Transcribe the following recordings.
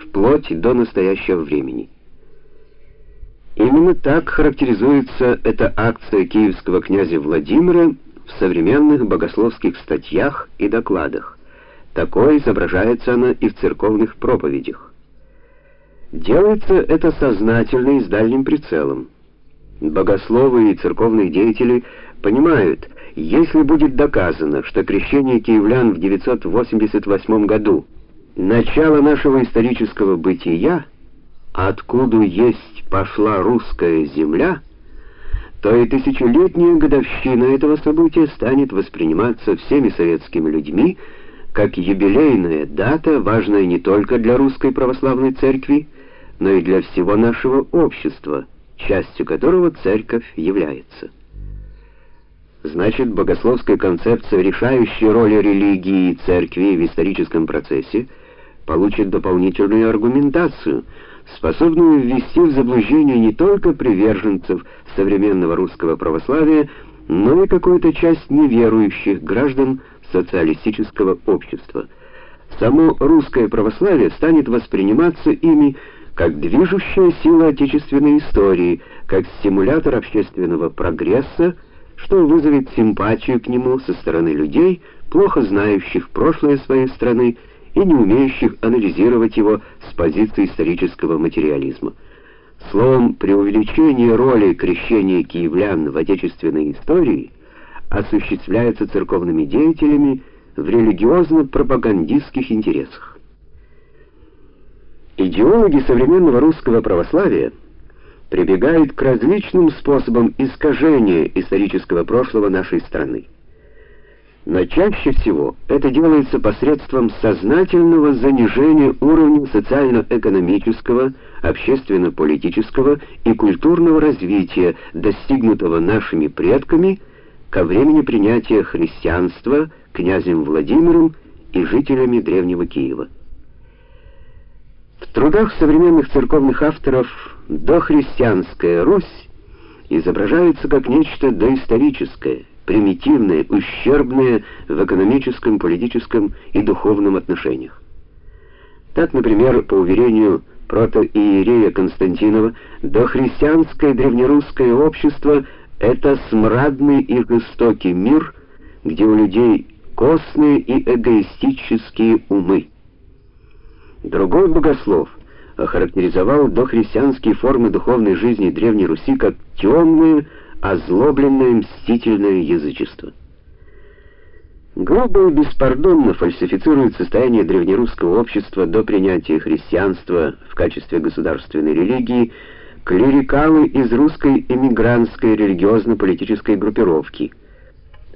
вплоть до настоящего времени. Именно так характеризуется эта акция киевского князя Владимира в современных богословских статьях и докладах. Такой изображается она и в церковных проповедях. Делается это сознательно и с дальним прицелом. Богословы и церковные деятели понимают, если будет доказано, что крещение киевлян в 988 году начало нашего исторического бытия, откуда есть пошла русская земля, то и тысячелетняя годовщина этого события станет восприниматься всеми советскими людьми как юбилейная дата, важная не только для русской православной церкви, но и для всего нашего общества, частью которого церковь является. Значит, богословская концепция, решающая роль религии и церкви в историческом процессе, получит дополнительную аргументацию, способную ввести в заблуждение не только приверженцев современного русского православия, но и какую-то часть неверующих граждан социалистического общества. Само русское православие станет восприниматься ими как движущая сила отечественной истории, как стимулятор общественного прогресса, что вызовет симпатию к нему со стороны людей, плохо знающих прошлое своей страны и не умеющих анализировать его с позиции исторического материализма. Словом, преувеличение роли крещения киевлян в отечественной истории осуществляется церковными деятелями в религиозно-пропагандистских интересах. Идеологи современного русского православия прибегают к различным способам искажения исторического прошлого нашей страны. Но чаще всего это делается посредством сознательного занижения уровня социально-экономического, общественно-политического и культурного развития, достигнутого нашими предками ко времени принятия христианства князем Владимиром и жителями древнего Киева. В трудах современных церковных авторов дохристианская Русь изображается как нечто доисторическое, примитивное, ущербное в экономическом, политическом и духовном отношениях. Так, например, по уверению протоиерея Константинова, дохристианское древнерусское общество это смрадный и жестокий мир, где у людей костные и эгоистические умы. Другой богослов охарактеризовал дохристианские формы духовной жизни Древней Руси как темное, озлобленное, мстительное язычество. Грубо и беспардонно фальсифицирует состояние древнерусского общества до принятия христианства в качестве государственной религии клерикалы из русской эмигрантской религиозно-политической группировки.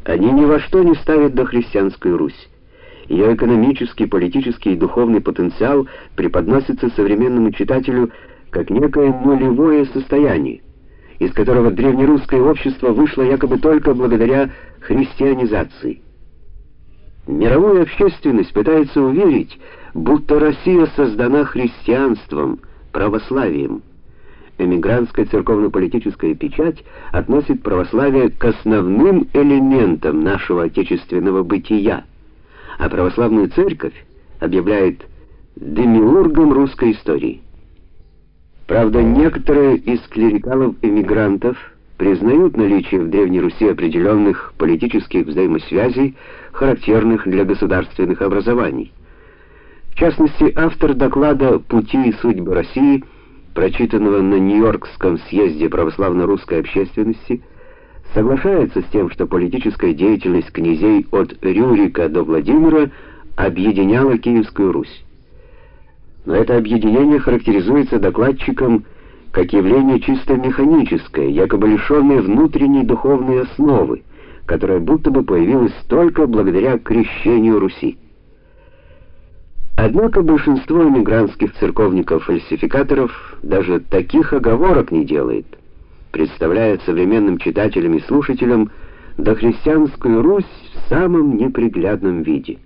Они ни во что не ставят дохристианскую Русь. Ее экономический, политический и духовный потенциал преподносится современному читателю как некое нулевое состояние, из которого древнерусское общество вышло якобы только благодаря христианизации. Мировая общественность пытается уверить, будто Россия создана христианством, православием. Эмигрантская церковно-политическая печать относит православие к основным элементам нашего отечественного бытия а православную церковь объявляет демиургом русской истории. Правда, некоторые из клерикалов-эмигрантов признают наличие в Древней Руси определенных политических взаимосвязей, характерных для государственных образований. В частности, автор доклада «Пути и судьбы России», прочитанного на Нью-Йоркском съезде православно-русской общественности, соглашается с тем, что политическая деятельность князей от Рюрика до Владимира объединяла Киевскую Русь. Но это объединение характеризуется докладчиком как явление чисто механическое, якобы лишенное внутренней духовной основы, которая будто бы появилась только благодаря крещению Руси. Однако большинство эмигрантских церковников-фальсификаторов даже таких оговорок не делает – представляет современным читателям и слушателям дохристианскую Русь в самом неприглядном виде.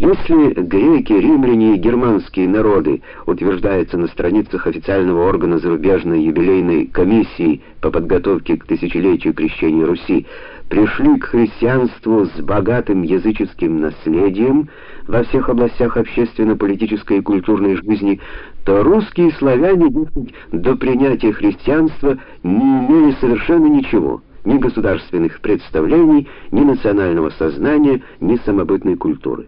Если греки, римляне и германские народы, утверждается на страницах официального органа зарубежной юбилейной комиссии по подготовке к тысячелетию крещения Руси, пришли к христианству с богатым языческим наследием во всех областях общественно-политической и культурной жизни, то русские славяне до принятия христианства не имели совершенно ничего, ни государственных представлений, ни национального сознания, ни самобытной культуры.